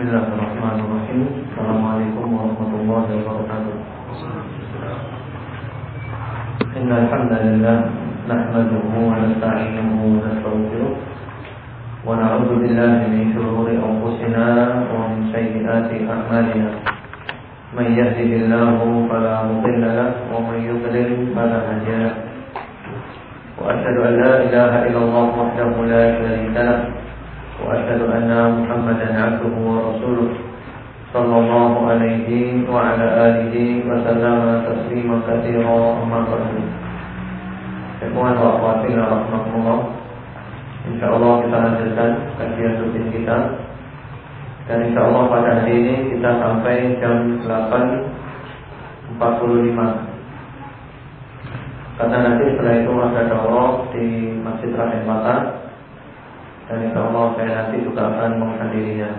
Bismillahirrahmanirrahim Assalamualaikum warahmatullahi wabarakatuh Innal hamdalillah nahmaduhu wa nasta'inuhu wa nastaghfiruh wa na'udzu billahi min shururi anfusina wa min sayyiati a'malina Man yahdihillahu fala mudilla lahu wa man yudlil fala hadiya lahu Wa ashhadu an la ilaha illallah wahdahu la sharika lahu وأشهد أن محمدا عبده ورسوله صلى الله عليه وعلى آله وسلم تسليما كثيرا أما بعد Ikhwan wa akhwati rahmatullah InsyaAllah kita lanjutkan kajian rutin kita Dan insyaAllah pada hari ini kita sampai jam 8.45 Karena nanti setelah itu ada daurah di Masjid Rahim Mata dan insya Allah saya nanti juga akan menghadirinya.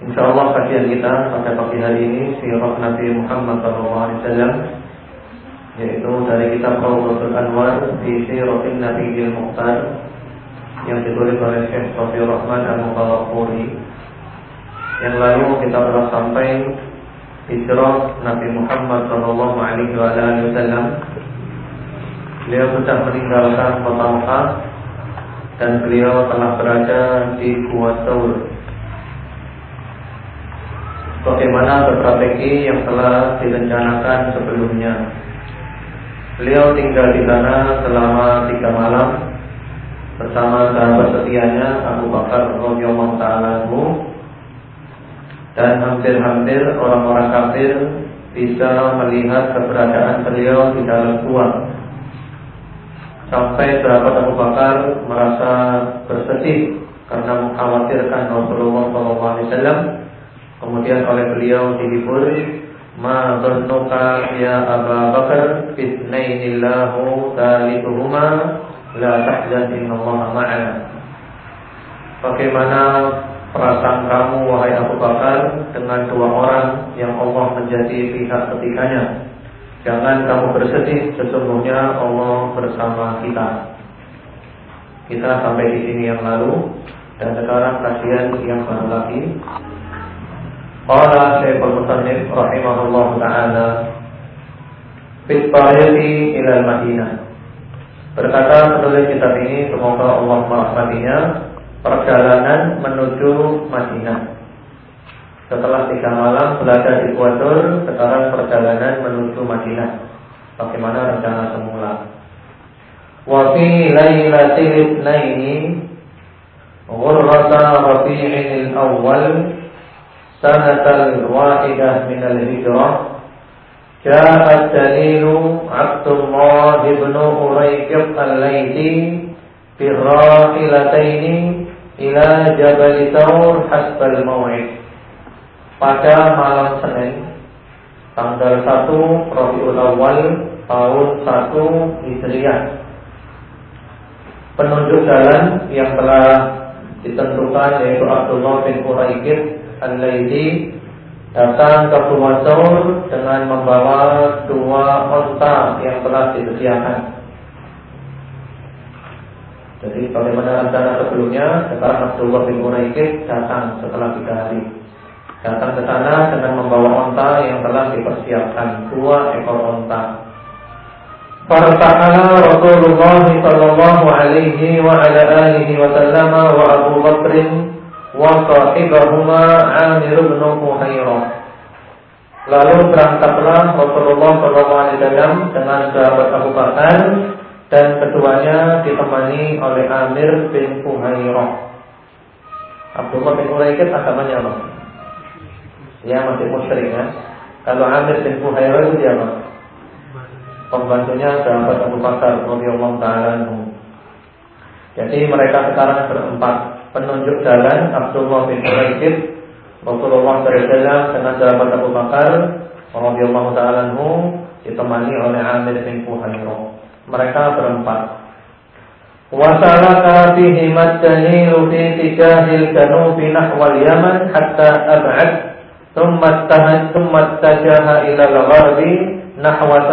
Insya Allah kajian kita pada pagi hari ini Sirah Nabi Muhammad SAW Yaitu dari kitab Rawdatul Anwar Di Siratin Nabi Il Muqtar Yang ditulis oleh Syekh Sofi Rahman Al-Muqawakuri Yang lalu kita telah sampai Hijrah Nabi Muhammad SAW Beliau sudah meninggalkan kota Mekah dan beliau telah berada di Gua Saur. Bagaimana strategi yang telah direncanakan sebelumnya? Beliau tinggal di sana selama tiga malam bersama sahabat setianya Abu Bakar radhiyallahu taala dan hampir-hampir orang-orang kafir bisa melihat keberadaan beliau di dalam gua Sampai sahabat Abu Bakar merasa bersedih karena mengkhawatirkan Rasulullah SAW. Kemudian oleh beliau dihibur, Ma dhannuka ya Abu Bakar fitnainillahu thalithuhuma la tahzan innallaha ma'ana. Bagaimana perasaan kamu wahai Abu Bakar dengan dua orang yang Allah menjadi pihak ketiganya? Jangan kamu bersedih, sesungguhnya Allah bersama kita. Kita sampai di sini yang lalu dan sekarang kajian yang baru lagi. Qala Syekhul Musannif rahimahullah taala Fit tariqi ila Madinah. Berkata penulis kitab ini semoga Allah merahmatinya perjalanan menuju Madinah. Setelah tiga malam belajar di Kuatur, sekarang perjalanan menuju Madinah. Bagaimana rencana semula? Wa fi lailatil itsnaini ghurrata rabi'il awal sanatal wahidah min al-hijrah جاء الدليل عبد الله بن أريكب الليثي بالراحلتين إلى جبل ثور حسب الموعد pada malam Senin tanggal 1 Rabiul Awal tahun 1 Hijriah. Penunjuk jalan yang telah ditentukan yaitu Abdullah bin Quraikid Al-Laidi datang ke Buwasaur dengan membawa dua onta yang telah disediakan. Jadi bagaimana rencana sebelumnya, sekarang Abdullah bin Quraikid datang setelah tiga hari datang ke sana dengan membawa onta yang telah dipersiapkan dua ekor onta. Farta'ala Rasulullah sallallahu alaihi wa ala alihi wa sallama wa Abu Bakr wa sahibahuma Amir bin Muhairah. Lalu berangkatlah Rasulullah sallallahu alaihi wasallam dengan sahabat Abu Bakar dan keduanya ditemani oleh Amir bin Fuhairah. Abdullah bin Uraikid agamanya apa? Ya masih musyrik ya. Kalau Amir bin Fuhairah itu siapa? Pembantunya sahabat Abu Bakar radhiyallahu taala Jadi mereka sekarang berempat penunjuk jalan Abdullah bin Fuhairah Rasulullah SAW dengan sahabat Abu Bakar radhiyallahu taala ditemani oleh Amir bin Fuhairah. Mereka berempat. Wasalaka bihi madanilu fi tijahil janubi Yaman hatta ab'ad thumma tajaha ila al-gharbi nahwa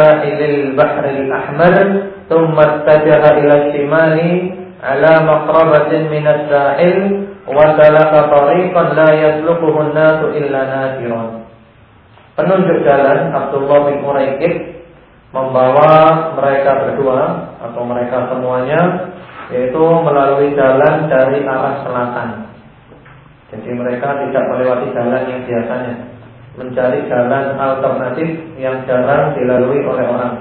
penunjuk jalan Abdullah bin Uraikib membawa mereka berdua atau mereka semuanya yaitu melalui jalan dari arah selatan. Jadi mereka tidak melewati jalan yang biasanya, mencari jalan alternatif yang jarang dilalui oleh orang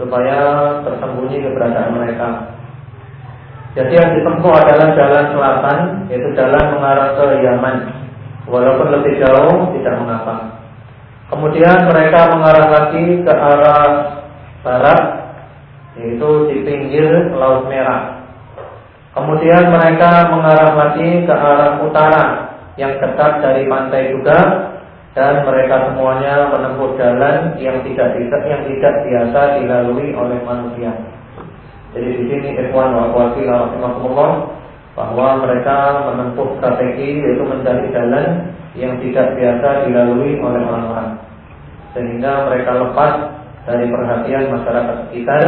supaya tersembunyi keberadaan mereka. Jadi yang ditempuh adalah jalan selatan, yaitu jalan mengarah ke Yaman. Walaupun lebih jauh tidak mengapa. Kemudian mereka mengarah lagi ke arah barat, yaitu di pinggir Laut Merah. Kemudian mereka mengarah lagi ke arah utara yang dekat dari pantai juga dan mereka semuanya menempuh jalan yang tidak yang tidak biasa dilalui oleh manusia. Jadi di sini ikhwan wa akhwati bahwa mereka menempuh strategi yaitu mencari jalan yang tidak biasa dilalui oleh orang-orang. Sehingga mereka lepas dari perhatian masyarakat sekitar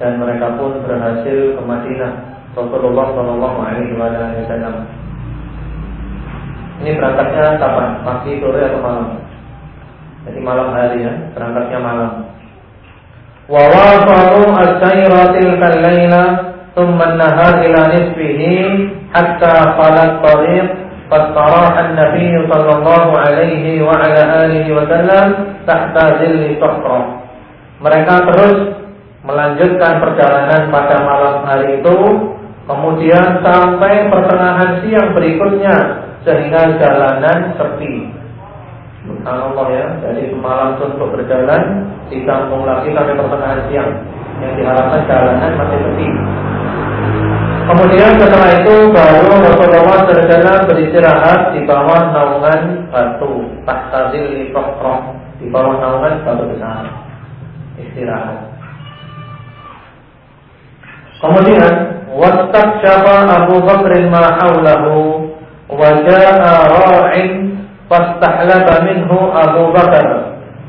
dan mereka pun berhasil ke Madinah Rasulullah Shallallahu Alaihi Wasallam. Ini berangkatnya kapan? Pagi, sore atau malam? Jadi malam hari ya, berangkatnya malam. Wa wafalu as-sayratil kallaila thumma an-nahar ila nisfihi hatta qalat tariq فاستراح النبي صلى الله عليه وعلى آله وسلم تحت ظل صخرة mereka terus melanjutkan perjalanan pada malam hari itu Kemudian sampai pertengahan siang berikutnya sehingga jalanan sepi. Subhanallah ya, jadi semalam untuk berjalan disambung lagi sampai pertengahan siang. Yang diharapkan jalanan masih sepi. Kemudian setelah itu baru Rasulullah berjalan beristirahat di bawah naungan batu, tahtazil di di bawah naungan batu besar. Istirahat. Kemudian واستكشف أبو بكر ما حوله وجاء راع فاستحلب منه أبو بكر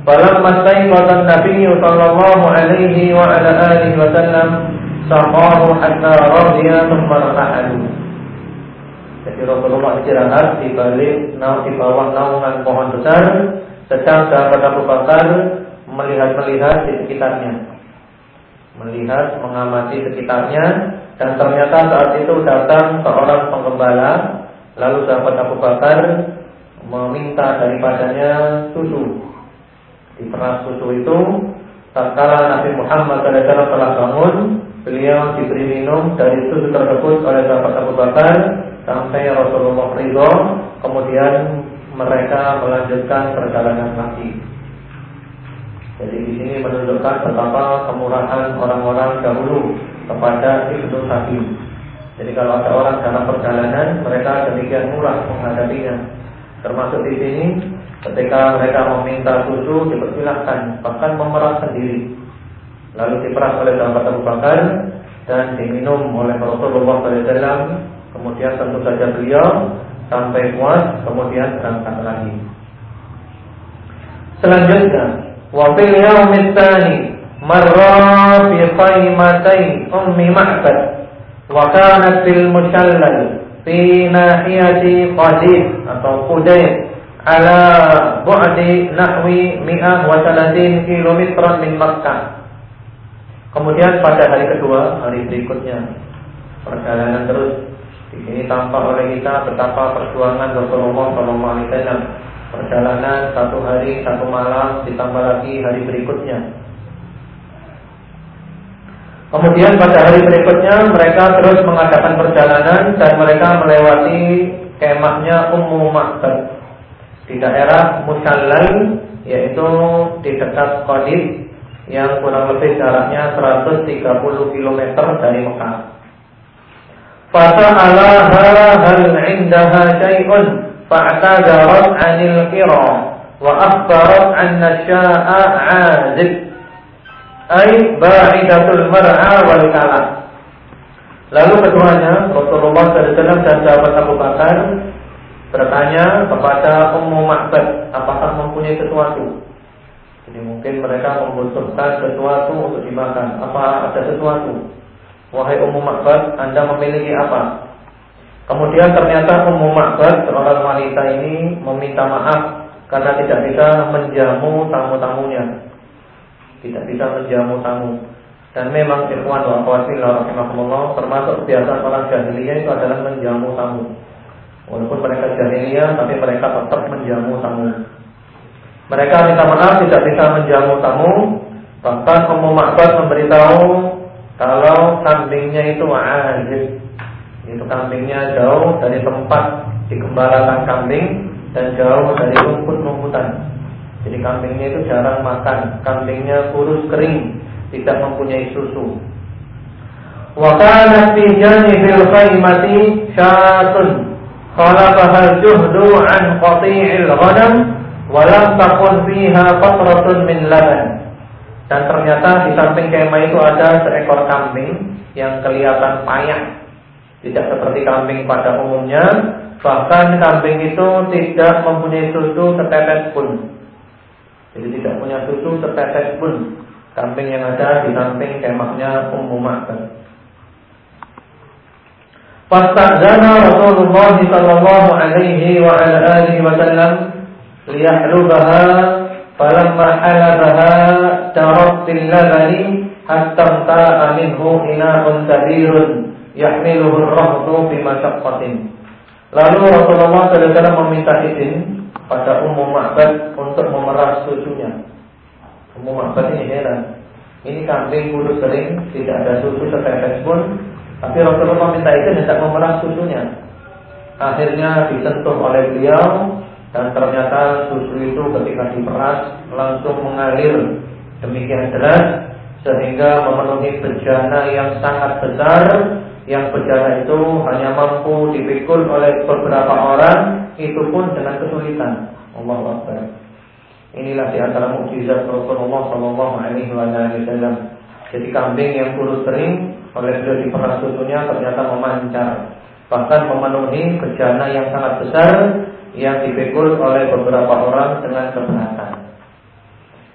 فلما استيقظ النبي صلى الله عليه وعلى آله وسلم سقاه حتى رضي ثم ارتحلوا Jadi Rasulullah istirahat di balik di bawah naungan pohon besar sedang sahabat Abu Bakar melihat-melihat di sekitarnya melihat mengamati sekitarnya dan ternyata saat itu datang seorang penggembala Lalu sahabat Abu Bakar Meminta daripadanya susu. Diperas susu itu Tatkala Nabi Muhammad SAW telah bangun Beliau diberi minum dari susu tersebut oleh sahabat Abu Bakar Sampai Rasulullah Ridho Kemudian mereka melanjutkan perjalanan lagi Jadi di sini menunjukkan betapa kemurahan orang-orang dahulu kepada Ibnu Sabi. Jadi kalau ada orang dalam perjalanan, mereka demikian murah menghadapinya. Termasuk di sini, ketika mereka meminta susu, dipersilahkan, bahkan memerah sendiri. Lalu diperas oleh sahabat Abu Bakar dan diminum oleh Rasulullah SAW. Kemudian tentu saja beliau sampai puas, kemudian berangkat lagi. Selanjutnya, wafil yaumit marra fi qaimatain ummi ma'bad. Wa kanat fil fi nahiyati qadid atau qudayr ala bu'di nahwi mi'ah wa salatin kilometran min Makkah. Kemudian pada hari kedua, hari berikutnya perjalanan terus. Di sini tampak oleh kita betapa perjuangan Rasulullah SAW perjalanan satu hari satu malam ditambah lagi hari berikutnya. Kemudian pada hari berikutnya mereka terus mengadakan perjalanan dan mereka melewati kemahnya Ummu Makbar di daerah Musallal yaitu di dekat Qadid yang kurang lebih jaraknya 130 km dari Mekah. Fasa'alaha hal indaha syai'un fa'tadarat 'anil qira wa akhbarat anna sya'a 'azib Ay ba'idatul mar'a wal kalam. Lalu keduanya Rasulullah SAW dan sahabat Abu Bakar bertanya kepada Ummu Ma'bad apakah mempunyai sesuatu. Jadi mungkin mereka membutuhkan sesuatu untuk dimakan. Apa ada sesuatu? Wahai Ummu Makbad, Anda memiliki apa? Kemudian ternyata Ummu Makbad, seorang wanita ini meminta maaf karena tidak bisa menjamu tamu-tamunya. Tidak bisa menjamu tamu. Dan memang ikhwan wa akhwati rahimahumullah termasuk kebiasaan orang jahiliyah itu adalah menjamu tamu. Walaupun mereka jahiliyah tapi mereka tetap menjamu tamu. Mereka minta maaf tidak bisa menjamu tamu. Bahkan Ummu Makbad memberitahu kalau kambingnya itu aziz. Itu kambingnya jauh dari tempat digembalakan kambing dan jauh dari rumput-rumputan. Jadi kambingnya itu jarang makan, kambingnya kurus kering, tidak mempunyai susu. Wa kana fi janibil khaymati syatun khalafaha juhdu an qati'il ghanam wa lam takun fiha qatratun min laban. Dan ternyata di samping kemah itu ada seekor kambing yang kelihatan payah. Tidak seperti kambing pada umumnya, bahkan kambing itu tidak mempunyai susu setetes pun. Jadi tidak punya susu setetes pun kambing yang ada di samping kemahnya Ummu Ma'bad. Fastadzana Rasulullah sallallahu alaihi wa ala alihi wa sallam liyahlubaha falamma halabaha tarat bil labani hatta ta'a minhu ina'un kabirun yahmiluhu ar-rahtu bi masyaqqatin. Lalu Rasulullah SAW meminta izin pada Ummu Ma'bad untuk memeras susunya. Ummu Ma'bad ini heran. Ini kambing kurus kering, tidak ada susu setetes pun, tapi Rasulullah minta izin hendak memeras susunya. Akhirnya disentuh oleh beliau dan ternyata susu itu ketika diperas langsung mengalir demikian deras sehingga memenuhi bejana yang sangat besar yang bejana itu hanya mampu dipikul oleh beberapa orang itu pun dengan kesulitan. Allah Akbar. Inilah di antara mukjizat Rasulullah Shallallahu Alaihi Wasallam. Jadi kambing yang kurus kering oleh beliau diperas susunya ternyata memancar, bahkan memenuhi bejana yang sangat besar yang dipikul oleh beberapa orang dengan keberatan.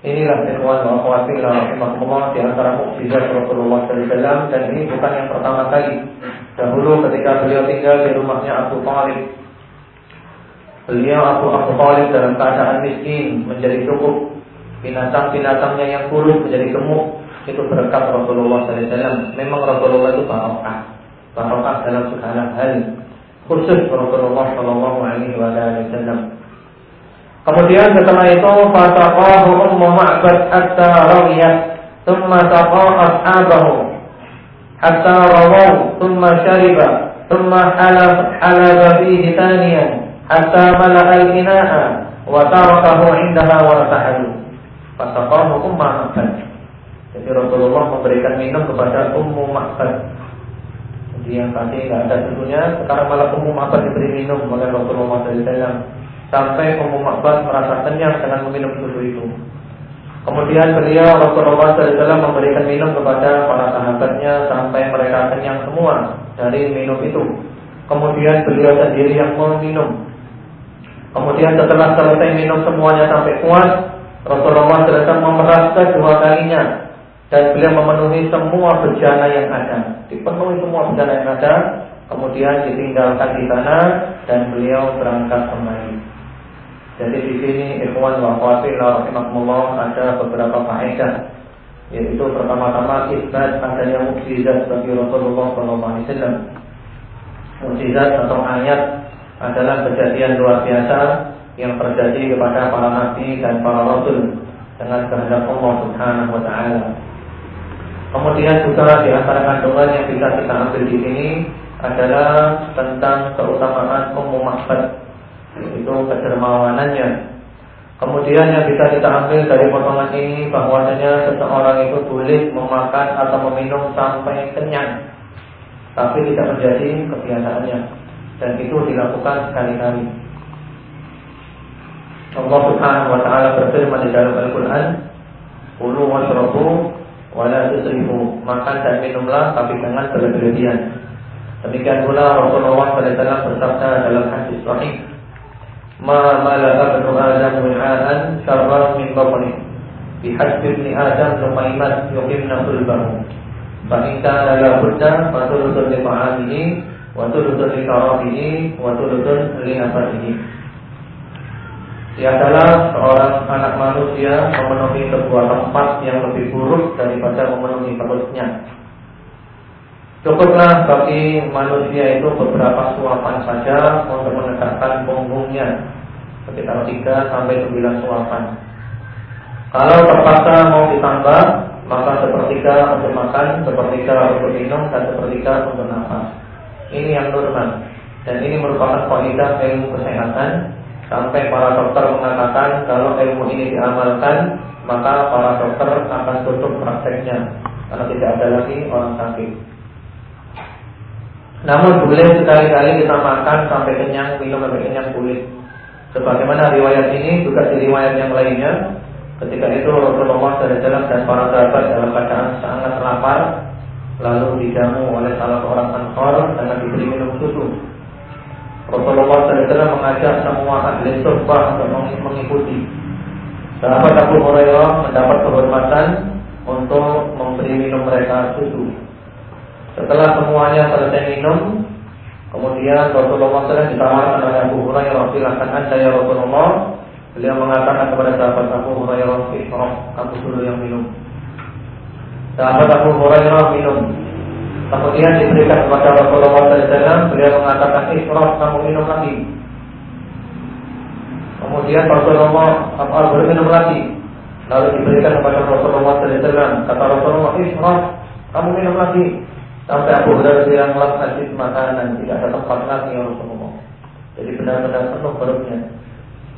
Inilah ikhwan wa akhwati rahimahullah di antara mukjizat Rasulullah SAW dan ini bukan yang pertama kali. Dahulu ketika beliau tinggal di rumahnya Abu Talib, beliau Abu Abu Talib dalam keadaan miskin menjadi cukup binatang-binatangnya yang kurus menjadi gemuk itu berkat Rasulullah SAW. Memang Rasulullah itu barokah, barokah dalam segala hal. Khusus Rasulullah Shallallahu Alaihi Wasallam. Kemudian setelah itu fataqahu ummu ma'bad hatta rawiyat thumma taqa ashabahu hatta rawaw thumma syariba thumma halab halaba fihi thaniyan hatta mala'a al-ina'a wa tarakahu indaha wa tahalu fataqahu ummu ma'bad. Jadi Rasulullah memberikan minum kepada ummu ma'bad. Jadi yang tadi tidak ada susunya sekarang malah ummu ma'bad diberi minum oleh Rasulullah SAW sampai Ummu Makbad merasa kenyang dengan meminum susu itu. Kemudian beliau Rasulullah SAW memberikan minum kepada para sahabatnya sampai mereka kenyang semua dari minum itu. Kemudian beliau sendiri yang meminum. Kemudian setelah selesai minum semuanya sampai kuat, Rasulullah SAW memeras kedua kalinya dan beliau memenuhi semua bejana yang ada. Dipenuhi semua bejana yang ada, kemudian ditinggalkan di sana dan beliau berangkat kembali. Jadi di sini ikhwan wa akhwati rahimakumullah ada beberapa faedah yaitu pertama-tama isbat adanya mukjizat bagi Rasulullah SAW. Mukjizat atau ayat adalah kejadian luar biasa yang terjadi kepada para nabi dan para rasul dengan kehendak Allah Subhanahu wa taala. Kemudian juga di antara kandungan yang bisa kita ambil di sini adalah tentang keutamaan Ummu Mahbad itu kedermawanannya. Kemudian yang bisa kita ambil dari potongan ini bahwasanya seseorang itu boleh memakan atau meminum sampai kenyang, tapi tidak menjadi kebiasaannya dan itu dilakukan sekali-kali. Allah Subhanahu wa taala berfirman di dalam Al-Qur'an, "Kulu washrabu wa la tusrifu." Makan dan minumlah tapi jangan berlebihan. Demikian pula Rasulullah SAW bersabda dalam hadis sahih, ma mala'a ibnu adam wi'aan syarran min batni bihasbi ibni adam lumaimat yuqimna sulbahu Fa'inka la budda fatulutun li fa'alihi wa tulutun li nafasihi. Tiadalah seorang anak manusia memenuhi sebuah tempat yang lebih buruk daripada memenuhi perutnya. Cukuplah bagi manusia itu beberapa suapan saja untuk menegakkan punggungnya sekitar 3 sampai 9 suapan. Kalau terpaksa mau ditambah, maka sepertiga untuk makan, sepertiga untuk minum, dan sepertiga untuk nafas. Ini yang normal. Dan ini merupakan kualitas ilmu kesehatan Sampai para dokter mengatakan kalau ilmu ini diamalkan Maka para dokter akan tutup prakteknya Karena tidak ada lagi orang sakit namun boleh sekali-kali kita makan sampai kenyang, minum sampai kenyang kulit. Sebagaimana riwayat ini juga di riwayat yang lainnya, ketika itu Rasulullah SAW dan para sahabat dalam keadaan sangat lapar, lalu dijamu oleh salah seorang ansor dengan diberi minum susu. Rasulullah SAW mengajak semua ahli surga untuk mengikuti. Sahabat Abu Hurairah mendapat kehormatan untuk memberi minum mereka susu. Setelah semuanya selesai minum, kemudian Rasulullah SAW ditawarkan oleh Abu Hurairah, silahkan anda ya Rasulullah. Beliau mengatakan kepada sahabat Abu Hurairah, Ishraf, aku dulu yang minum. Sahabat Abu Hurairah minum. Kemudian diberikan kepada Rasulullah SAW, beliau mengatakan, Ishraf, kamu minum lagi. Kemudian Rasulullah Abu minum lagi. Lalu diberikan kepada Rasulullah SAW. Kata Rasulullah, Ishraf, kamu minum lagi. Sampai Abu Hurairah bilang lam hadis makanan tidak ada tempat lagi ya Rasulullah. Jadi benar-benar penuh perutnya.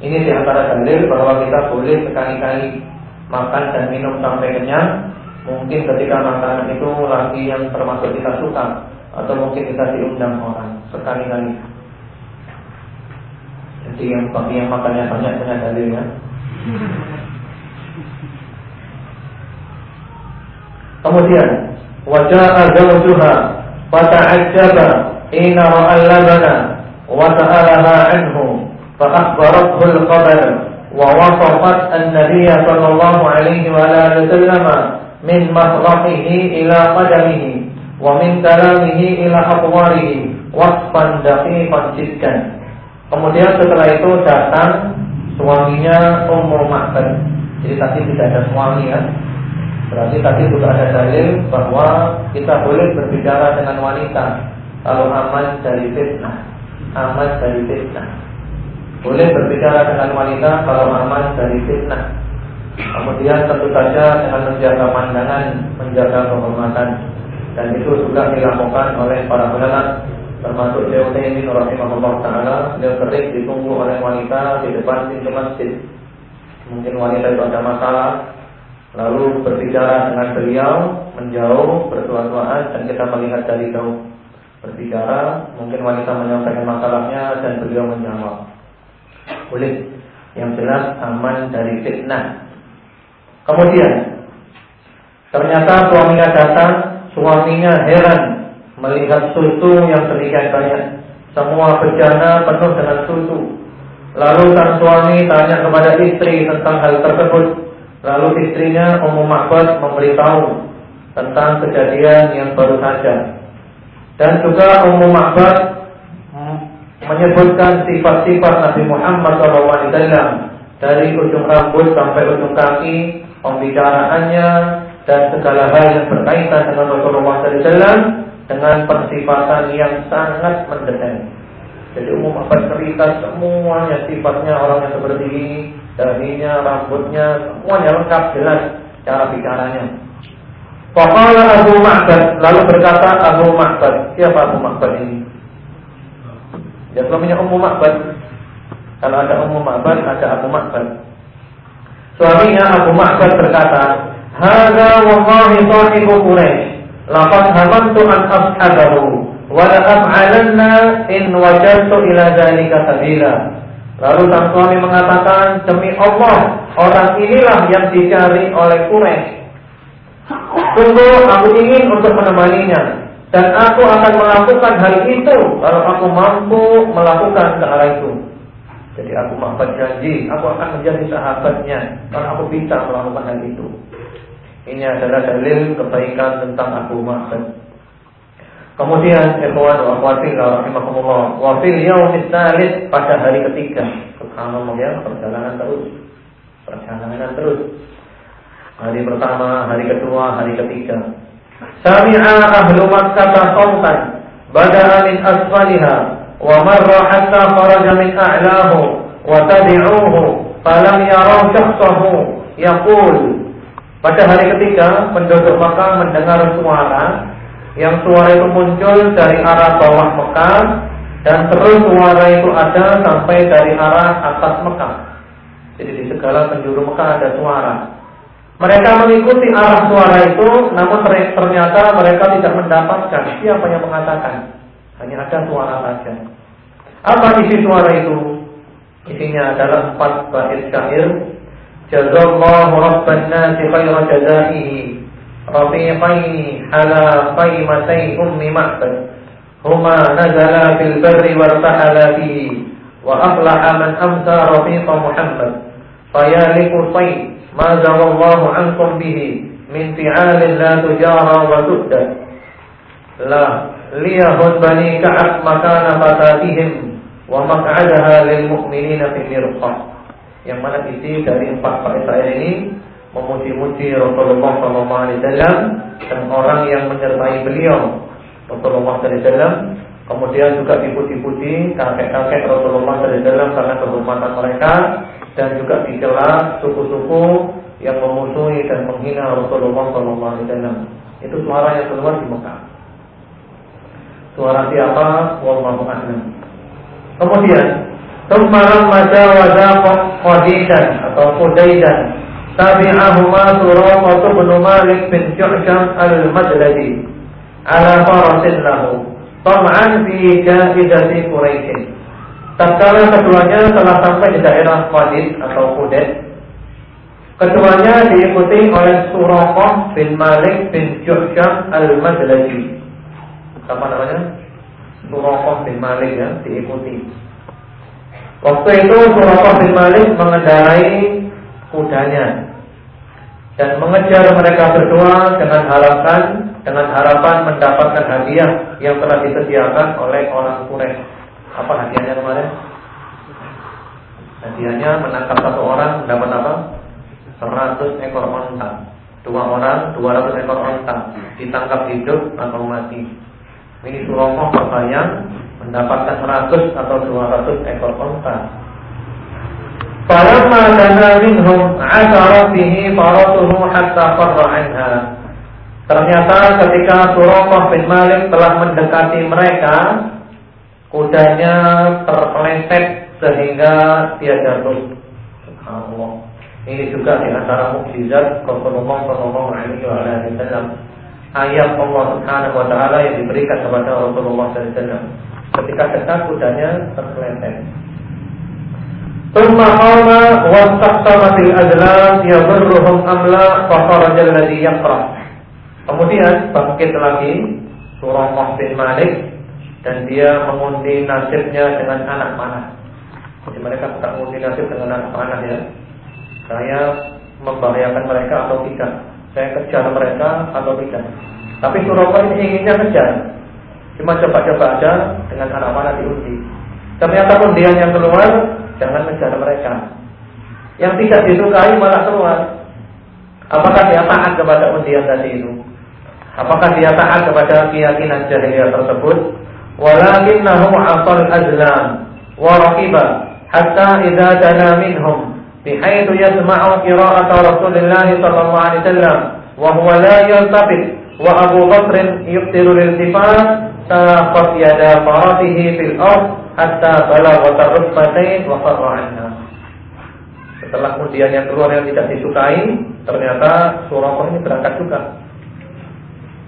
Ini di antara dalil bahwa kita boleh sekali-kali makan dan minum sampai kenyang. Mungkin ketika makanan itu lagi yang termasuk kita suka atau mungkin kita diundang orang sekali-kali. Jadi yang bagi yang makannya banyak punya dalil ya. Kemudian وجاء زوجها فتعجب حين رأى اللبن وسألها عنه فأخبرته الخبر ووصفت النبي صلى الله عليه وآله وسلم من مفرقه إلى قدمه ومن كلامه إلى أقواره وصفا دقيقا جدا Kemudian setelah itu datang suaminya Ummu Ma'bad. Jadi tadi tidak ada suami ya. Berarti tadi juga ada dalil bahwa kita boleh berbicara dengan wanita kalau aman dari fitnah, aman dari fitnah. Boleh berbicara dengan wanita kalau aman dari fitnah. Kemudian tentu saja dengan menjaga pandangan, menjaga kehormatan dan itu sudah dilakukan oleh para ulama termasuk Syekh Utsaimin rahimahullah taala beliau sering ditunggu oleh wanita di depan pintu masjid. Mungkin wanita itu ada masalah, Lalu berbicara dengan beliau Menjauh, berdoa-doaan Dan kita melihat dari jauh. Berbicara, mungkin wanita menyampaikan masalahnya Dan beliau menjawab. Boleh. Yang jelas aman dari fitnah. Kemudian Ternyata suaminya datang Suaminya heran Melihat susu yang sedikit banyak. Semua bejana penuh dengan susu. Lalu sang suami tanya kepada istri tentang hal tersebut Lalu istrinya Ummu Ma'bad memberitahu tentang kejadian yang baru saja. Dan juga Ummu Ma'bad menyebutkan sifat-sifat Nabi Muhammad SAW dari ujung rambut sampai ujung kaki, pembicaraannya dan segala hal yang berkaitan dengan Rasulullah SAW dengan persifatan yang sangat mendetail. Jadi umum apa cerita semuanya sifatnya orang yang seperti ini dahinya, rambutnya, semuanya lengkap jelas cara bicaranya. Faqala Abu Ma'bad, lalu berkata Abu Ma'bad, siapa Abu Ma'bad ini? Ya suaminya Ummu Ma'bad. Kalau ada Ummu Ma'bad, ada Abu Ma'bad. Suaminya Abu Ma'bad berkata, "Hadza wallahi sahibu Quraisy, laqad hamantu an ashabahu wa la af'alanna in wajadtu ila dzalika sabila." Lalu sang suami mengatakan, demi Allah, orang inilah yang dicari oleh Quraisy. Tunggu, aku ingin untuk menemaninya. Dan aku akan melakukan hal itu kalau aku mampu melakukan ke itu. Jadi aku mampu janji, aku akan menjadi sahabatnya kalau aku bisa melakukan hal itu. Ini adalah dalil kebaikan tentang Abu Ma'bad. Kemudian ikhwan wa akhwat fillah rahimakumullah wa fil yaumit tsalits pada hari ketiga. Subhanallah ya, perjalanan terus. Perjalanan terus. Hari pertama, hari kedua, hari ketiga. Sami'a ahlu Makkah sautan bada'a min asfaliha wa marra hatta kharaja min a'lahu wa tabi'uhu falam yaraw syakhsahu yaqul pada hari ketiga penduduk Makkah mendengar suara yang suara itu muncul dari arah bawah Mekah dan terus suara itu ada sampai dari arah atas Mekah. Jadi di segala penjuru Mekah ada suara. Mereka mengikuti arah suara itu, namun ternyata mereka tidak mendapatkan siapa yang mengatakan. Hanya ada suara saja. Apa isi suara itu? Isinya adalah empat bait syair. Jazallahu rabban nasi khaira jazaihi رفيقين على قيمتي أم معبد هما نزلا في البر وارتحلا فيه وأفلح من أمسى رفيق محمد فيا لقصي ما زوى الله عنكم به من فعال لا تجارى وتؤدى لا ليهن بني كعب مكان فتاتهم ومقعدها للمؤمنين في مرقة yang mana isi dari empat ayat ini memuji-muji Rasulullah SAW dan orang yang menyertai beliau. Rasulullah SAW kemudian juga dipuji-puji kakek-kakek Rasulullah SAW karena kehormatan mereka dan juga dicela suku-suku yang memusuhi dan menghina Rasulullah SAW itu suara yang keluar di Mekah. Suara siapa? Wallahu a'lam. Kemudian Tummaran majawaza Qadidan atau Qudaidan tabi'ahuma Suraqah bin Malik bin Ju'sham al-Madladi ala farasin lahu tam'an fi jaizati Quraisy. Tatkala keduanya telah sampai di daerah Qadid atau Qudet, keduanya diikuti oleh Suraqah bin Malik bin Ju'sham al-Madladi. Apa namanya? Suraqah bin Malik ya, diikuti. Waktu itu Suraqah bin Malik mengendarai kudanya dan mengejar mereka berdua dengan harapan dengan harapan mendapatkan hadiah yang telah disediakan oleh orang Quraisy. Apa hadiahnya kemarin? Hadiahnya menangkap satu orang mendapat apa? 100 ekor onta. Dua orang 200 ekor onta ditangkap hidup atau mati. Ini Suromoh berbayang mendapatkan 100 atau 200 ekor onta Falamma dana minhum asara bihi faratuhu hatta farra anha. Ternyata ketika Suraqah bin Malik telah mendekati mereka, kudanya terpeleset sehingga dia jatuh. Subhanallah. Ini juga di antara mukjizat Rasulullah Shallallahu Alaihi Wasallam. Ayat Allah Subhanahu Wa Taala yang diberikan kepada Rasulullah Sallallahu Alaihi Wasallam. Ketika dekat kudanya terpeleset. ثم قام واستقسمت الأزلام يضرهم أم لا فخرج الذي يقرأ Kemudian bangkit lagi Surah bin Malik dan dia mengundi nasibnya dengan anak panah. Jadi mereka tak mengundi nasib dengan anak panah ya. Saya membahayakan mereka atau tidak. Saya kejar mereka atau tidak. Tapi Surah ini inginnya kejar. Cuma coba-coba aja dengan anak panah diundi. Ternyata undian yang keluar Jangan mengejar mereka. Yang tidak disukai malah keluar. Apakah dia taat kepada undian tadi itu? Apakah dia taat kepada keyakinan jahiliyah tersebut? Walakinnahu asal azlam wa raqiba hatta idza dana minhum bihaitsu yasma'u qira'ata Rasulillah sallallahu alaihi wa huwa la yaltabit wa Abu Bakr yuqtiru lil-iltifat saqat yada faratihi fil ardh hatta balagha tarfatain wa anha. Setelah kemudian yang keluar yang tidak disukai, ternyata Surah ini berangkat juga.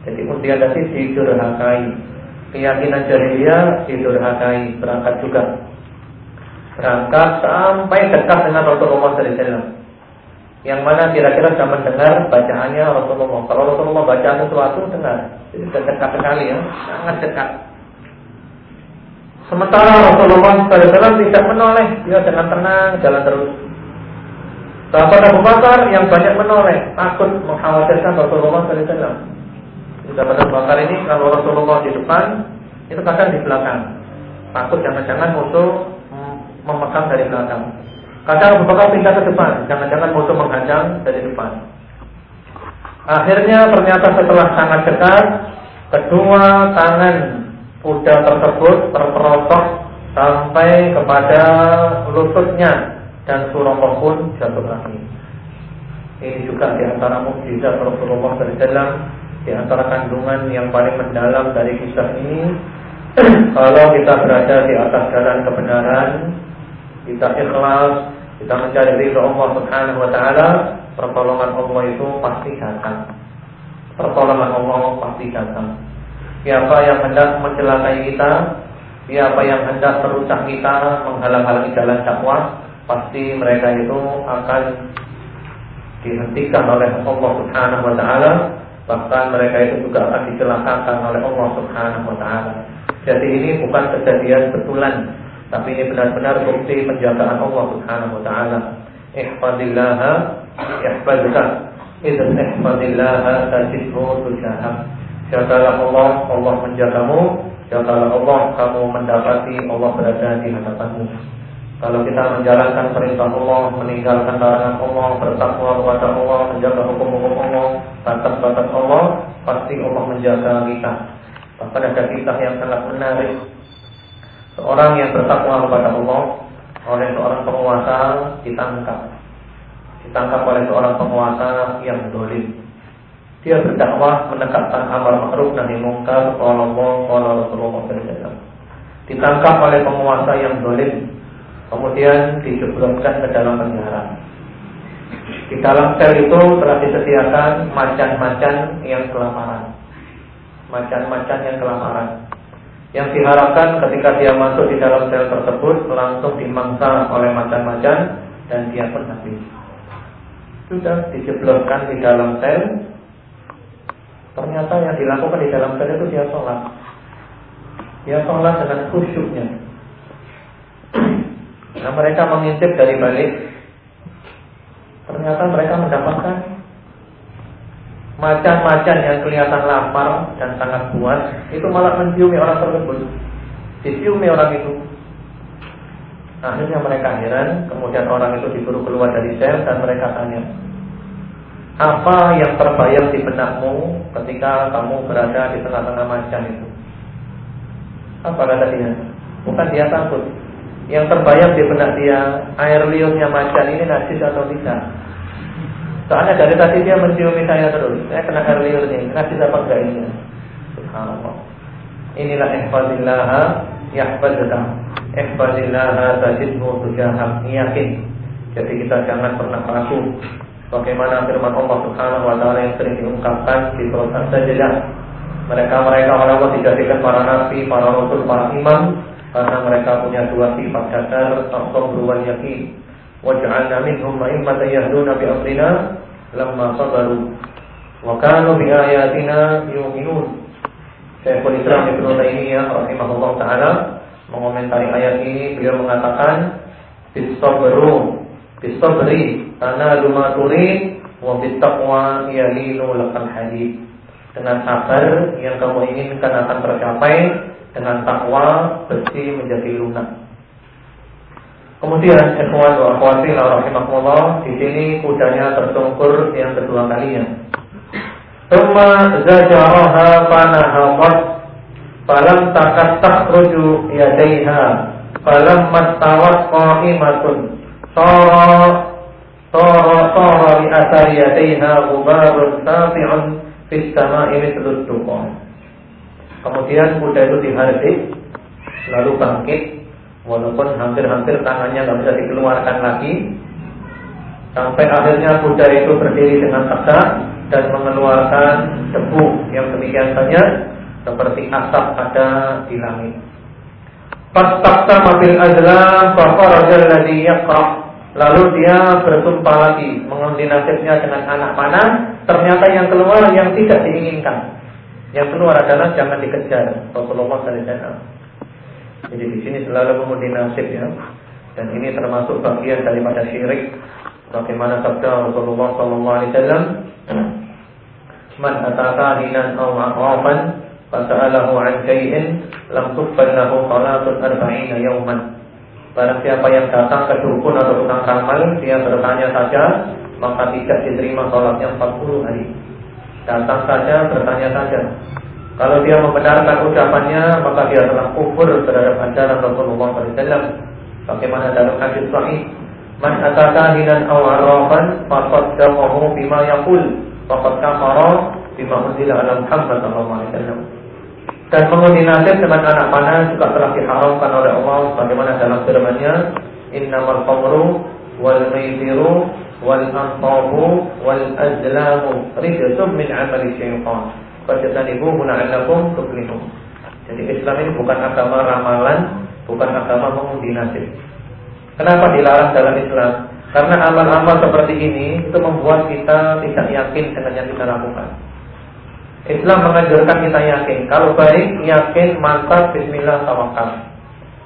Jadi kemudian tadi didurhakai. Keyakinan jahiliyah didurhakai, berangkat juga. Berangkat sampai dekat dengan Rasulullah SAW. Yang mana kira-kira sudah mendengar bacaannya Rasulullah. Kalau Rasulullah baca sesuatu dengar, jadi dekat sekali ya, sangat dekat. Sementara Rasulullah SAW tidak menoleh, dia dengan tenang jalan terus. Sahabat Abu Bakar yang banyak menoleh, takut mengkhawatirkan Rasulullah SAW. Sahabat Abu Bakar ini kalau Rasulullah di depan, itu kadang di belakang. Takut jangan-jangan musuh memegang dari belakang. Kadang Abu Bakar pindah ke depan, jangan-jangan musuh menghadang dari depan. Akhirnya ternyata setelah sangat dekat, kedua tangan kuda tersebut terperosok sampai kepada lututnya dan Surah pun jatuh lagi. Ini juga di antara mukjizat Rasulullah SAW, di antara kandungan yang paling mendalam dari kisah ini. Kalau kita berada di atas jalan kebenaran, kita ikhlas, kita mencari ridho Allah Subhanahu wa taala, pertolongan Allah itu pasti datang. Pertolongan Allah pasti datang. Siapa yang hendak mencelakai kita, siapa yang hendak merusak kita, menghalang-halangi jalan dakwah, pasti mereka itu akan dihentikan oleh Allah Subhanahu wa taala, bahkan mereka itu juga akan dicelakakan oleh Allah Subhanahu wa taala. Jadi ini bukan kejadian betulan tapi ini benar-benar bukti penjagaan Allah Subhanahu wa taala. Ihfazillah yahfazka. Idzan ihfazillah tajidhu tujahak. Jagalah Allah, Allah menjagamu. Jagalah Allah, kamu mendapati Allah berada di hadapanmu. Kalau kita menjalankan perintah Allah, meninggalkan larangan Allah, bertakwa kepada Allah, menjaga hukum-hukum Allah, batas-batas Allah, pasti Allah menjaga kita. Bahkan ada kisah yang sangat menarik Seorang yang bertakwa kepada Allah oleh seorang penguasa ditangkap. Ditangkap oleh seorang penguasa yang dolim. Dia berdakwah menegakkan amar ma'ruf nahi mungkar qala qala Rasulullah. Ditangkap oleh penguasa yang dolim. Kemudian dijebloskan ke dalam penjara. Di dalam sel itu telah disediakan macan-macan yang kelaparan. Macan-macan yang kelaparan. Yang diharapkan ketika dia masuk di dalam sel tersebut langsung dimangsa oleh macan-macan dan dia pun habis. Sudah dijebloskan di dalam sel. Ternyata yang dilakukan di dalam sel itu dia sholat. Dia sholat dengan khusyuknya. Nah mereka mengintip dari balik. Ternyata mereka mendapatkan Macan-macan yang kelihatan lapar dan sangat puas Itu malah menciumi orang tersebut Diciumi orang itu Akhirnya mereka heran Kemudian orang itu disuruh keluar dari sel Dan mereka tanya Apa yang terbayang di benakmu Ketika kamu berada di tengah-tengah macan itu Apa kata dia Bukan dia takut Yang terbayang di benak dia Air liurnya macan ini najis atau tidak Soalnya dari tadi dia menciumi saya terus. Saya kena air liur nih. Ngasih apa enggak ini? Subhanallah. Inilah ihfazillah yahfazka. Ihfazillah tajidhu tujahak. Yakin. Jadi kita jangan pernah ragu. Bagaimana firman Allah Subhanahu wa taala yang sering diungkapkan di surat As-Sajdah. Mereka-mereka orang-orang dijadikan para nabi, para rasul, para imam karena mereka punya dua sifat dasar, as-sabr wal yakin waj'alna minhum a'immatan yahduna bi amrina lamma sabaru. Wa kanu bi ayatina yu'minun. Syekhul Islam Ibnu Taimiyah rahimahullah taala mengomentari ayat ini. Beliau mengatakan bisabru bisabri ana luma turid wa bittaqwa yalinu lakal hadid. Dengan sabar yang kamu inginkan akan tercapai dengan takwa besi menjadi lunak. Kemudian ikhwan wa akhwati rahimakumullah, di sini kudanya tersungkur yang kedua kalinya. Tsumma zajaraha fanahaqat falam takat takhruju yadaiha falam mastawat qa'imatun Kemudian kuda itu dihardik lalu bangkit Walaupun hampir-hampir tangannya nggak bisa dikeluarkan lagi. Sampai akhirnya kuda itu berdiri dengan tegak Dan mengeluarkan debu yang demikian banyak Seperti asap ada di langit. Fastakta mabil azlam Fafarajal ladhi yakrah Lalu dia bersumpah lagi Mengundi nasibnya dengan anak panah. Ternyata yang keluar yang tidak diinginkan. Yang keluar adalah jangan dikejar Rasulullah SAW Jadi di sini selalu mengundi nasib ya. Dan ini termasuk bagian daripada syirik. Bagaimana sabda Rasulullah wasallam, "Man ataka dinan aw aqaban fasa'alahu an shay'in lam tuqbal lahu salatun arba'ina yawman." Barang siapa yang datang ke dukun atau tukang ramal, dia bertanya saja, maka tidak diterima sholatnya 40 hari. Datang saja, bertanya saja. Kalau dia membenarkan ucapannya, maka dia telah kufur terhadap ajaran Rasulullah SAW. Bagaimana dalam hadis sahih, Man ataka hinan aw arafan faqad damahu bima yaqul faqad kafara bima unzila ala Muhammad wasallam. Dan mengundi nasib dengan anak panah juga telah diharamkan oleh Allah bagaimana dalam firman-Nya, "Innamal khamru wal maisiru wal antabu wal azlamu rijsum min 'amali syaitan." Fajtanibuhu la'allakum tuflihun. Jadi Islam ini bukan agama ramalan, bukan agama mengundi nasib. Kenapa dilarang dalam Islam? Karena amal-amal seperti ini itu membuat kita tidak yakin dengan yang kita lakukan. Islam mengajarkan kita yakin. Kalau baik, yakin, mantap, bismillah, tawakal.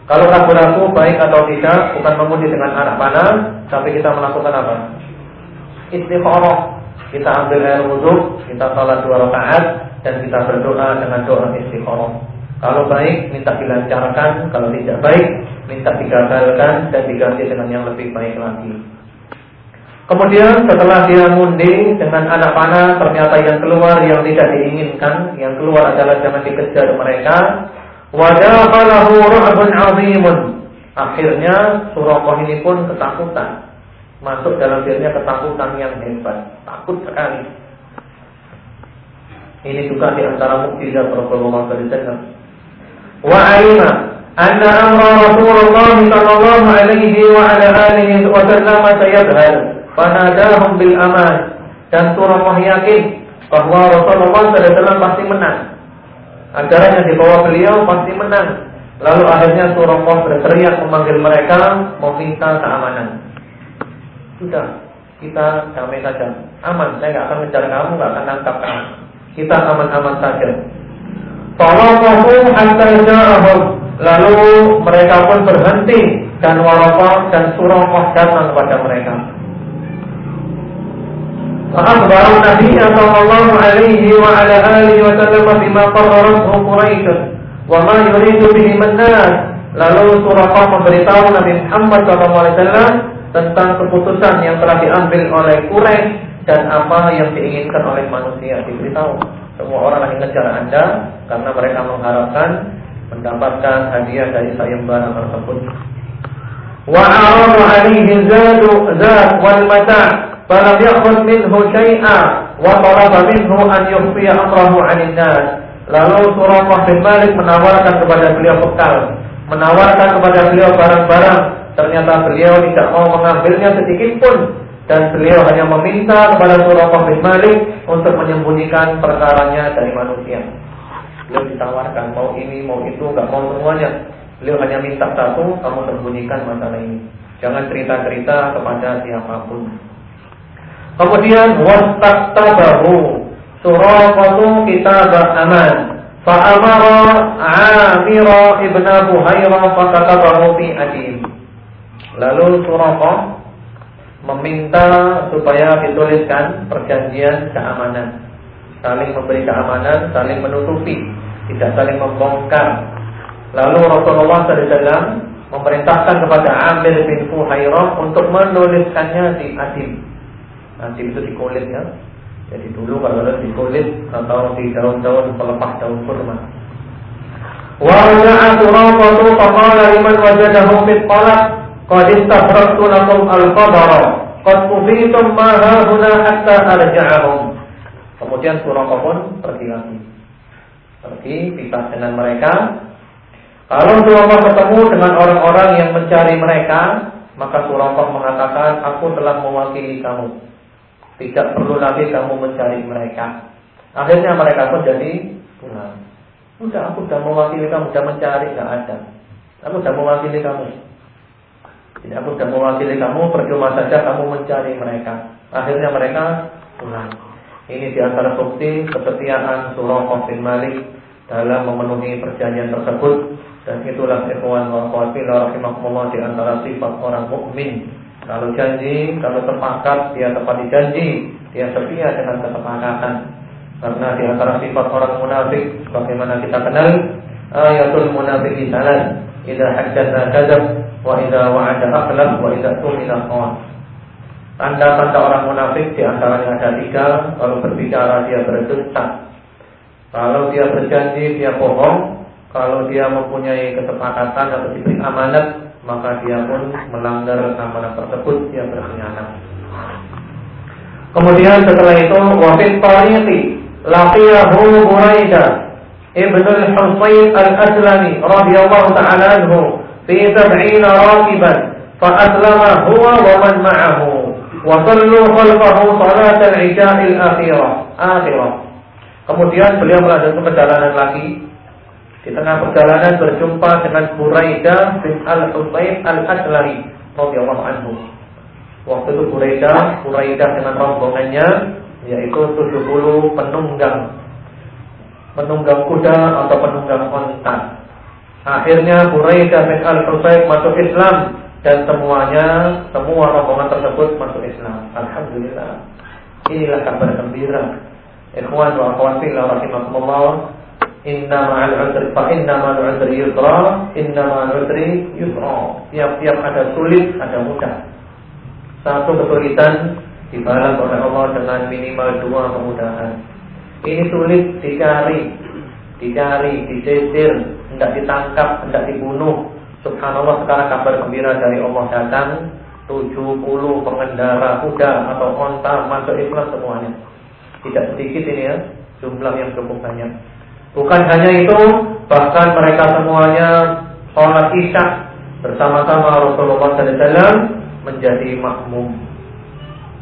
Kalau ragu-ragu baik atau tidak, bukan mengundi dengan anak panah, tapi kita melakukan apa? Istikharah. Kita ambil air wudhu, kita salat dua rakaat, dan kita berdoa dengan doa istikharah. Kalau baik, minta dilancarkan. Kalau tidak baik, minta digagalkan dan diganti dengan yang lebih baik lagi. Kemudian setelah dia mundi dengan anak panah ternyata yang keluar yang tidak diinginkan, yang keluar adalah jangan dikejar mereka. Wadafalahu ru'bun 'azimun. Akhirnya Suraqah ini pun ketakutan. Masuk dalam dirinya ketakutan yang hebat, takut sekali. Ini juga di antara mukjizat Rasulullah SAW. Wa alima anna amra Rasulullah sallallahu alaihi wa ala alihi wa sallam sayadhal fanadahum bil aman dan surah yakin bahwa Rasulullah SAW pasti menang. Ajaran yang dibawa beliau pasti menang. Lalu akhirnya surah berteriak memanggil mereka meminta keamanan. Sudah, kita damai saja. Aman, saya nggak akan mengejar kamu, nggak akan tangkap kamu. Kita aman-aman saja. Tawaqafu hatta ja'ahum. Lalu mereka pun berhenti dan waraqah dan surah datang kepada mereka. فأخبر النبي صلى الله عليه وعلى آله وسلم بما قررته قريش وما يريد به الناس Lalu Surah memberitahu Nabi Muhammad SAW tentang keputusan yang telah diambil oleh Quraisy dan apa yang diinginkan oleh manusia. Diberitahu semua orang lagi ngejar Anda karena mereka mengharapkan mendapatkan hadiah dari sayembara tersebut. Wa aradu alaihi zadu zad wal mata' ya'khudh minhu syai'a wa talaba minhu an yukhfiya amrahu 'anil nas. Lalu Surah bin Malik menawarkan kepada beliau bekal, menawarkan kepada beliau barang-barang. Ternyata beliau tidak mau mengambilnya sedikit pun dan beliau hanya meminta kepada Surah bin Malik untuk menyembunyikan perkaranya dari manusia. Beliau ditawarkan mau ini, mau itu, nggak mau semuanya. Beliau hanya minta satu, kamu sembunyikan masalah ini. Jangan cerita-cerita kepada siapa pun. Kemudian wastaqtabahu suraqatu kitab aman. Fa'amara Amira ibn Buhairah fakatabahu fi adim. Lalu Suraqah meminta supaya dituliskan perjanjian keamanan. Saling memberi keamanan, saling menutupi, tidak saling membongkar. Lalu Rasulullah SAW memerintahkan kepada Amir bin Fuhairah untuk menuliskannya di adim. Nanti itu di kulit ya. Jadi dulu kalau ada di kulit atau di daun-daun pelepah daun kurma. Wa raja'a suraqatu faqala liman wajadahu fit qalaq qad istafraqtu lakum al-qadara qad kufitum ma hahuna hatta arja'ahum. Kemudian Suraqah pun pergi lagi. Pergi pisah dengan mereka. Kalau Suraqah ketemu dengan orang-orang yang mencari mereka, maka Suraqah mengatakan, "Aku telah mewakili kamu." Tidak perlu lagi kamu mencari mereka. Akhirnya mereka pun jadi pulang. Udah, aku sudah mewakili kamu, sudah mencari, tidak ada. Aku sudah mewakili kamu. Jadi aku sudah mewakili kamu, percuma saja kamu mencari mereka. Akhirnya mereka pulang. Ini di antara bukti kesetiaan Surah bin Malik dalam memenuhi perjanjian tersebut dan itulah ikhwan wa akhwati rahimakumullah di antara sifat orang mukmin Kalau janji, kalau sepakat dia tepati janji, dia setia dengan kesepakatan. Karena di antara sifat orang munafik, bagaimana kita kenal, ayatul munafik salat, idza haddatsa kadzab wa idza wa'ada akhlaf wa idza tumina khawan. Tanda-tanda orang munafik di antaranya ada tiga, kalau berbicara dia berdusta. Kalau dia berjanji dia bohong, kalau dia mempunyai kesepakatan atau diberi amanat maka dia pun melanggar amanah tersebut dia berkhianat. Kemudian setelah itu wafid tariqi laqiyahu Buraidah ibn al-Husayn al-Aslami radhiyallahu ta'ala anhu fi 70 rakiban fa aslama huwa wa man ma'ahu wa sallu khalfahu salat al-isya al-akhirah akhirah Kemudian beliau melanjutkan perjalanan lagi di tengah perjalanan berjumpa dengan Buraidah bin Al-Husayn Al-Aslari radhiyallahu anhu. Waktu itu Buraidah, Buraidah dengan rombongannya yaitu 70 penunggang penunggang kuda atau penunggang onta. Akhirnya Buraidah bin Al-Husayn masuk Islam dan semuanya semua rombongan tersebut masuk Islam. Alhamdulillah. Inilah kabar gembira. Ikhwan wa akhwat fillah rahimakumullah Inna ma'al usri fa inna ma'al usri yusra, inna ma'al usri yusra. Tiap-tiap ada sulit, ada mudah. Satu kesulitan dibalas oleh Allah dengan minimal dua kemudahan. Ini sulit dicari, dicari, disisir, tidak ditangkap, tidak dibunuh. Subhanallah sekarang kabar gembira dari Allah datang 70 pengendara kuda atau onta masuk Islam semuanya. Tidak sedikit ini ya, jumlah yang cukup banyak. Bukan hanya itu, bahkan mereka semuanya sholat isya bersama-sama Rasulullah SAW menjadi makmum.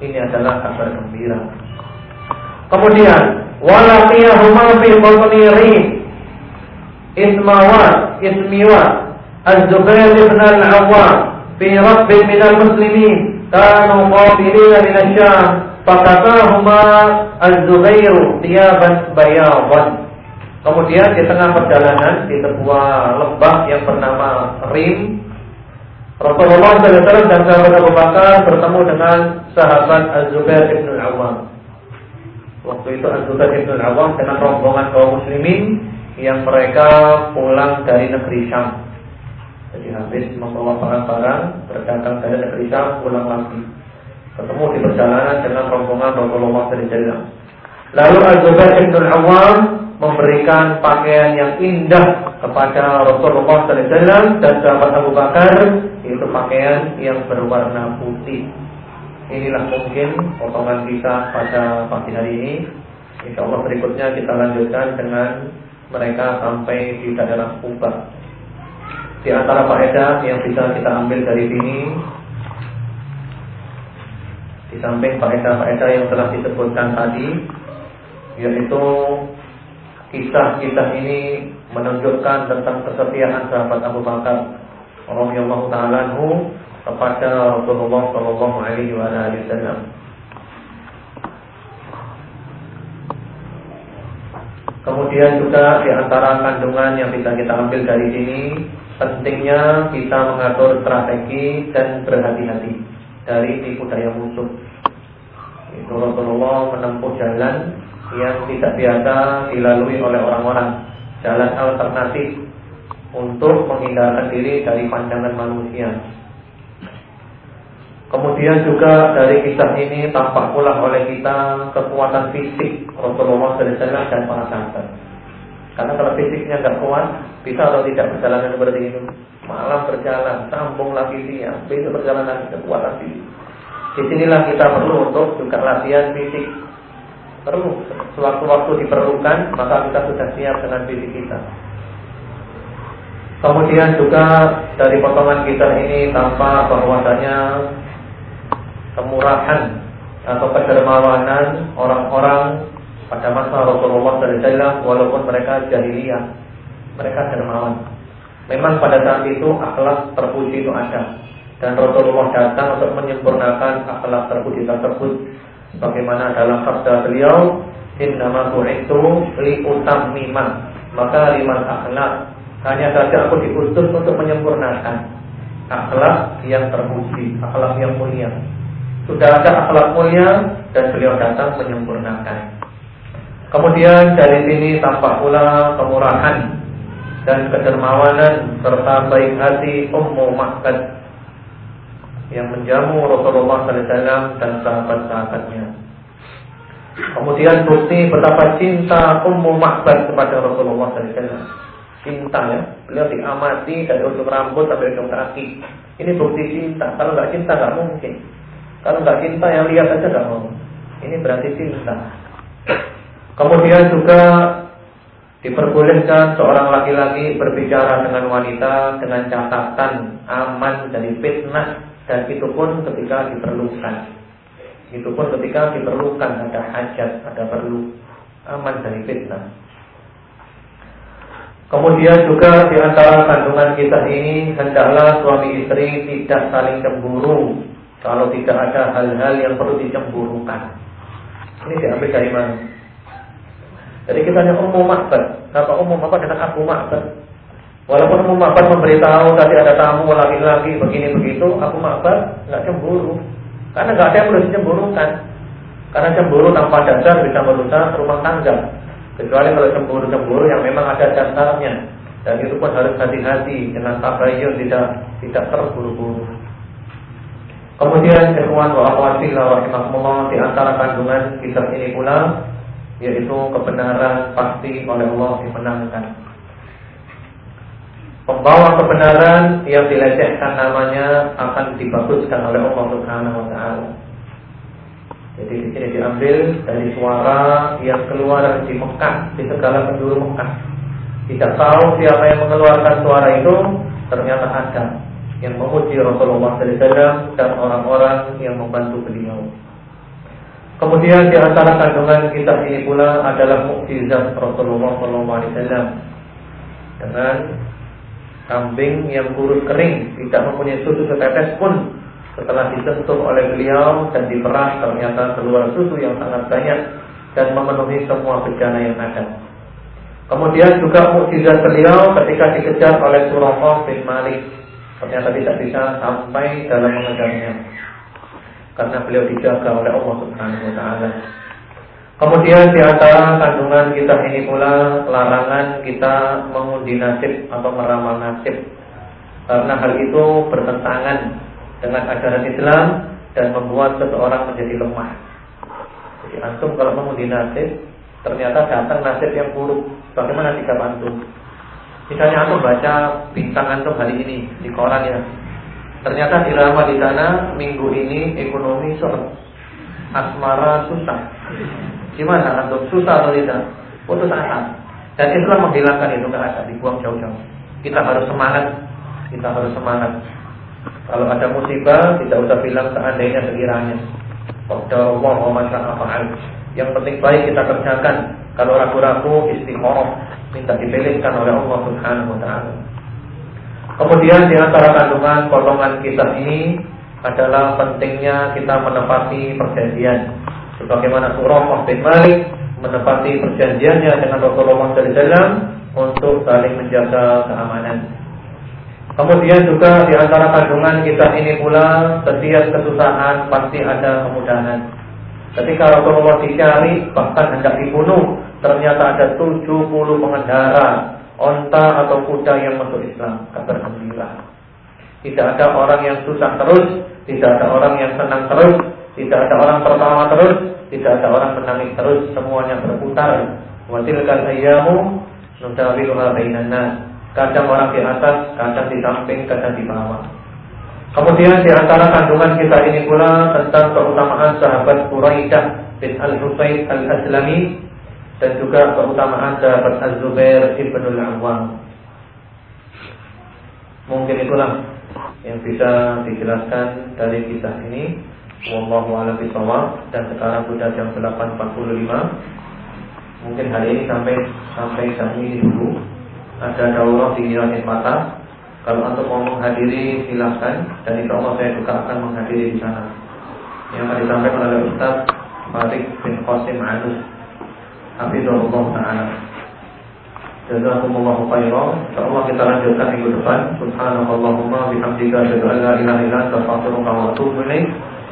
Ini adalah kabar gembira. Kemudian, walaqiyahuma fi batni ismawat ismiwat Az-Zubair bin Al-Awwam fi rabb min al-muslimin kanu qabilin min asy-Syam fakatahuma Az-Zubair thiyaban bayadan Kemudian di tengah perjalanan di sebuah lembah yang bernama Rim, Rasulullah SAW dan sahabat Abu Bakar bertemu dengan sahabat Az-Zubair ibn al-Awwam. Waktu itu Az-Zubair ibn al-Awwam dengan rombongan kaum muslimin yang mereka pulang dari negeri Syam. Jadi habis membawa barang-barang berdagang dari negeri Syam pulang lagi. Ketemu di perjalanan dengan rombongan Rasulullah SAW. Lalu Az-Zubair ibn al-Awwam memberikan pakaian yang indah kepada Rasulullah SAW dan sahabat Abu Bakar itu pakaian yang berwarna putih. Inilah mungkin potongan kita pada pagi hari ini. Insya Allah berikutnya kita lanjutkan dengan mereka sampai di daerah Kuba. Di antara faedah yang bisa kita ambil dari sini di samping faedah-faedah yang telah disebutkan tadi yaitu Kisah-kisah ini menunjukkan tentang kesetiaan sahabat Abu Bakar radhiyallahu taala kepada Rasulullah sallallahu alaihi wasallam. Kemudian juga di antara kandungan yang bisa kita ambil dari sini pentingnya kita mengatur strategi dan berhati-hati dari tipu daya musuh. Itu Rasulullah menempuh jalan yang tidak biasa dilalui oleh orang-orang, jalan alternatif untuk menghindarkan diri dari pandangan manusia. Kemudian juga dari kisah ini tampak pula oleh kita kekuatan fisik Rasulullah SAW dan para sahabat. Karena kalau fisiknya tidak kuat, bisa atau tidak perjalanan seperti itu. Malam berjalan, sambung lagi siang, besok perjalanan kekuatan fisik. Di sinilah kita perlu untuk juga latihan fisik perlu sewaktu-waktu diperlukan maka kita sudah siap dengan diri kita. Kemudian juga dari potongan kita ini tampak bahwasanya kemurahan atau kedermawanan orang-orang pada masa Rasulullah SAW walaupun mereka jahiliyah mereka dermawan. Memang pada saat itu akhlak terpuji itu ada dan Rasulullah datang untuk menyempurnakan akhlak terpuji tersebut Bagaimana dalam sabda beliau, "Innama bu'itu li utammima." Maka liman akhlak hanya saja aku diutus untuk menyempurnakan. akhlak yang terpuji, akhlak yang mulia. Sudah ada akhlak mulia dan beliau datang menyempurnakan. Kemudian dari sini tampak pula kemurahan dan kedermawanan serta baik hati Ummu Mahkad yang menjamu Rasulullah SAW dan sahabat-sahabatnya. Kemudian bukti betapa cinta Ummu Mahkad kepada Rasulullah SAW. Cinta ya, beliau diamati dari ujung rambut sampai ujung kaki. Ini bukti cinta. Kalau nggak cinta nggak mungkin. Kalau nggak cinta yang lihat aja nggak mau. Ini berarti cinta. Kemudian juga diperbolehkan seorang laki-laki berbicara dengan wanita dengan catatan aman dari fitnah dan itu pun ketika diperlukan. Itu pun ketika diperlukan ada hajat, ada perlu aman dari fitnah. Kemudian juga di antara kandungan kita ini hendaklah suami istri tidak saling cemburu kalau tidak ada hal-hal yang perlu dicemburukan. Ini diambil dari mana? Jadi kita hanya umum makbar. Kata umum apa dengan aku makbar? Walaupun umum makbar memberitahu tadi ada tamu laki-laki begini begitu, aku makbar nggak cemburu. Karena nggak ada yang perlu dicemburukan. Karena cemburu tanpa dasar bisa merusak rumah tangga. Kecuali kalau cemburu-cemburu yang memang ada dasarnya. Dan itu pun harus hati-hati dengan tabayun tidak tidak terburu-buru. Kemudian ikhwan wa akhwati rahimahumullah di antara kandungan kisah ini pula yaitu kebenaran pasti oleh Allah dimenangkan. Pembawa kebenaran yang dilecehkan namanya akan dibaguskan oleh Allah Subhanahu wa taala. Jadi di sini diambil dari suara yang keluar di Mekah, di segala penjuru Mekah. Tidak tahu siapa yang mengeluarkan suara itu, ternyata ada yang memuji Rasulullah SAW dan orang-orang yang membantu beliau. Kemudian di antara kandungan kita ini pula adalah mukjizat Rasulullah SAW dengan kambing yang kurus kering, tidak mempunyai susu setetes pun setelah disentuh oleh beliau dan diperas ternyata keluar susu yang sangat banyak dan memenuhi semua bencana yang ada. Kemudian juga mukjizat beliau ketika dikejar oleh Surah bin Malik ternyata tidak bisa sampai dalam mengejarnya karena beliau dijaga oleh Allah Subhanahu wa taala. Kemudian di antara kandungan kita ini pula larangan kita mengundi nasib atau meramal nasib karena hal itu bertentangan dengan ajaran Islam dan membuat seseorang menjadi lemah. Jadi antum kalau mengundi nasib ternyata datang nasib yang buruk, bagaimana sikap antum? Misalnya antum baca bintang antum hari ini di koran ya. Ternyata irama di sana minggu ini ekonomi serem. Asmara susah. Gimana antum? Susah atau tidak? Putus asa. Dan Islam menghilangkan itu ke asa, dibuang jauh-jauh. Kita harus semangat. Kita harus semangat. Kalau ada musibah, tidak usah bilang seandainya sekiranya. Qadarullah wa masya'afa'al. Yang penting baik kita kerjakan. Kalau ragu-ragu istiqoroh minta dipilihkan oleh Allah Subhanahu wa taala. Kemudian di antara kandungan potongan kisah ini adalah pentingnya kita menepati perjanjian. Sebagaimana surah bin Malik menepati perjanjiannya dengan Rasulullah SAW untuk saling menjaga keamanan. Kemudian juga di antara kandungan kisah ini pula setiap kesusahan pasti ada kemudahan. Ketika Rasulullah dicari bahkan hendak dibunuh, ternyata ada 70 pengendara onta atau kuda yang masuk Islam. Kabar gembira. Tidak ada orang yang susah terus, tidak ada orang yang senang terus, tidak ada orang pertama terus, tidak ada orang menangis terus, semuanya berputar. Wa tilkal ayyamu nudawiluha bainan. Kadang orang di atas, kadang di samping, kadang di bawah. Kemudian di antara kandungan kita ini pula tentang keutamaan sahabat Quraidah bin Al-Husayn Al-Aslami dan juga keutamaan sahabat Az-Zubair Ibn Al-Awwam. Mungkin itulah yang bisa dijelaskan dari kisah ini. Wallahu a'lam dan sekarang sudah jam 8.45. Mungkin hari ini sampai sampai jam ini dulu. Ada daurah di Langit Mata kalau untuk mau menghadiri silahkan dan insya Allah saya juga akan menghadiri di sana. Yang akan disampaikan oleh Ustaz Farid bin Qasim Anus. Hafizullah Ta'ala. Jazakumullahu khairan. Insyaallah kita lanjutkan minggu depan. Subhanallahumma bihamdika asyhadu an la ilaha illa anta astaghfiruka wa atubu ilaik.